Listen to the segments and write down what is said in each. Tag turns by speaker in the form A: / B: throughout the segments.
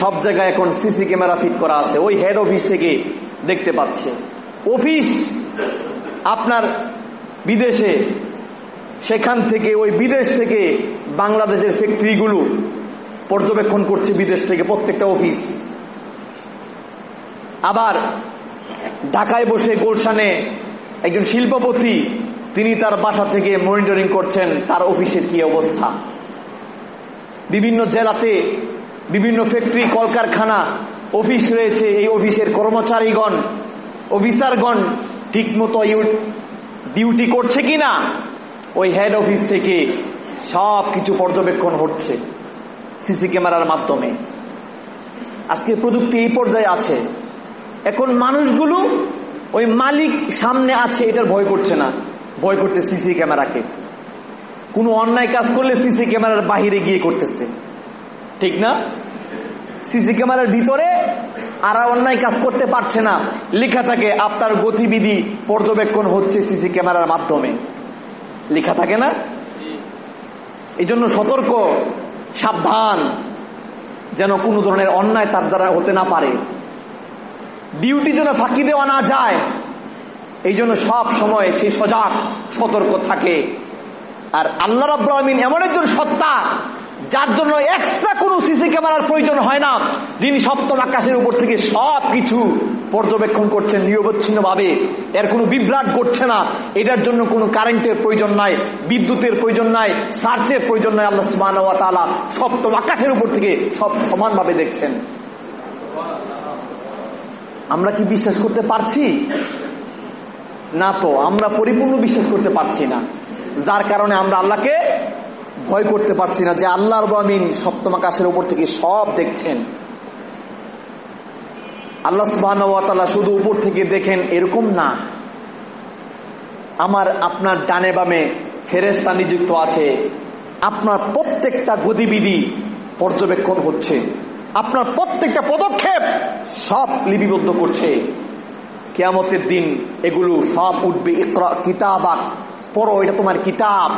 A: সব জায়গায় এখন সিসি ক্যামেরা ফিট করা আছে। ওই হেড অফিস থেকে দেখতে পাচ্ছে। অফিস আপনার বিদেশে। সেখান থেকে, ওই বিদেশ থেকে বাংলাদেশের ফ্যাক্টরিগুলো পর্যবেক্ষণ করছে বিদেশ থেকে প্রত্যেকটা অফিস। আবার ঢাকায় বসে গোলশানে একজন শিল্পপতি, তিনি তার বাসা থেকে মনিটরিং করছেন, তার অফিসের কি অবস্থা। বিভিন্ন জেলাতে বিভিন্ন ফ্যাক্টরি কলকারখানা অফিস রয়েছে। এই অফিসের কর্মচারীগণ অফিসারগণ ঠিকমতো ডিউটি করছে কিনা? ওই হেড অফিস থেকে সব কিছু পর্যবেক্ষণ হচ্ছে সিসি ক্যামেরার মাধ্যমে। আজকে প্রযুক্তি এই পর্যায়ে আছে। এখন মানুষগুলো ওই মালিক সামনে আছে, এটার ভয় করছে না। ভয় করছে সিসি ক্যামেরাকে কোনো অন্যায় কাজ করলে সিসি ক্যামেরার বাহিরে গিয়ে করতেছে। ঠিক না? সিসি ক্যামেরার ভিতরে, আর অন্যায় কাজ করতে পারছে না। লেখা থাকে আপনার গতিবিধি পর্যবেক্ষণ হচ্ছে সিসি ক্যামেরার মাধ্যমে। লেখা থাকে না? এই জন্য সতর্ক, সাবধান, যেন কোনো ধরনের অন্যায় তার দ্বারা হতে না পারে। ডিউটি যেন ফাঁকি দেওয়া না যায় এই জন্য সব সময় সে সজাগ, সতর্ক থাকে। আর আল্লাহ রাব্রাহমিন এমন একজন সত্তা, যার জন্য এক্সট্রা কোনো সিসি ক্যামেরার প্রয়োজন হয় না। যিনি সপ্তম আকাশের উপর থেকে সব কিছু পর্যবেক্ষণ করছেন নিরবচ্ছিন্ন ভাবে এর কোনো বিভ্রাট করছে না। এটার জন্য কোনো কারেন্টের প্রয়োজন নাই, বিদ্যুতের প্রয়োজন নাই, সার্চের প্রয়োজন নাই। আল্লাহ সুমান সপ্তম আকাশের উপর থেকে সব সমানভাবে দেখছেন। আমরা কি বিশ্বাস করতে পারছি? না তো, আমরা পরিপূর্ণ বিশ্বাস করতে পারছি না। যার কারণে আমরা আল্লাহকে ভয় করতে পারছি না যে আল্লাহর আমিন সপ্তম আকাশের উপর থেকে সব দেখছেন। আল্লাহ সুবাহ শুধু উপর থেকে দেখেন এরকম না। আমার আপনার ডানে বামে ফেরেস্তা নিযুক্ত আছে। আপনার প্রত্যেকটা গতিবিধি পর্যবেক্ষণ হচ্ছে। আপনার প্রত্যেকটা পদক্ষেপ সব লিপিবদ্ধ করছে। কেয়ামতের দিন এগুলো সব উঠবে। কিতাবা, পড়ো, এটা তোমার কিতাব।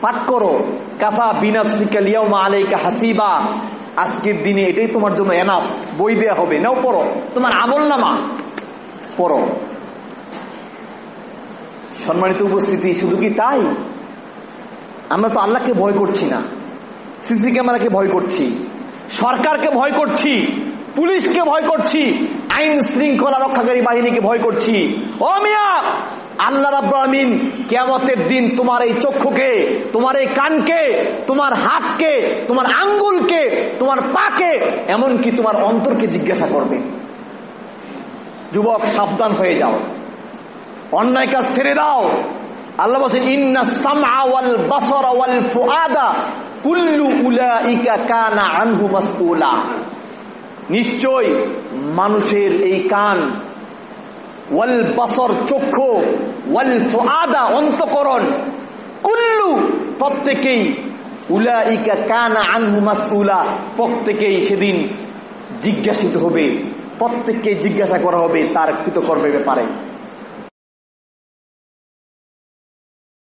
A: পাঠ করো। কাফা বিনাফসিকালিয়াউমা আলাইকা হাসিবা। আজকের দিনে এটাই তোমার জন্য এনাফ বই দেয়া হবে। নাও পড়ো। তোমার আমল নামা। পড়ো। সম্মানিত উপস্থিতি, শুধু কি তাই? আমরা তো আল্লাহকে ভয় করছি না। সিসি ক্যামেরাকে ভয় করছি। সরকারকে ভয় করছি। পুলিশকে ভয় করছি। আইন শৃঙ্খলা রক্ষাকারী বাহিনীকে ভয় করছি। ও মিয়া! আল্লাহ রাব্রাহমিন কেমতের দিন তোমার এই চক্ষুকে, তোমার এই কানকে, তোমার হাতকে, তোমার আঙ্গুলকে, তোমার পাকে, এমনকি তোমার অন্তরকে জিজ্ঞাসা করবে। যুবক, সাবধান হয়ে যাও। অন্যায় কাজ ছেড়ে দাও। আল্লাহ নিশ্চয় মানুষের এই কান ওয়াল বাসর চক্ষু, ওয়াল ফুআদা অন্তকরণ। কুল্লু, প্রত্যেকেই উলাইকা কানা আনহু মাসউলা, প্রত্যেকেই সেদিন জিজ্ঞাসিত হবে, প্রত্যেককে জিজ্ঞাসা করা হবে তার কৃতকর্মের ব্যাপারে।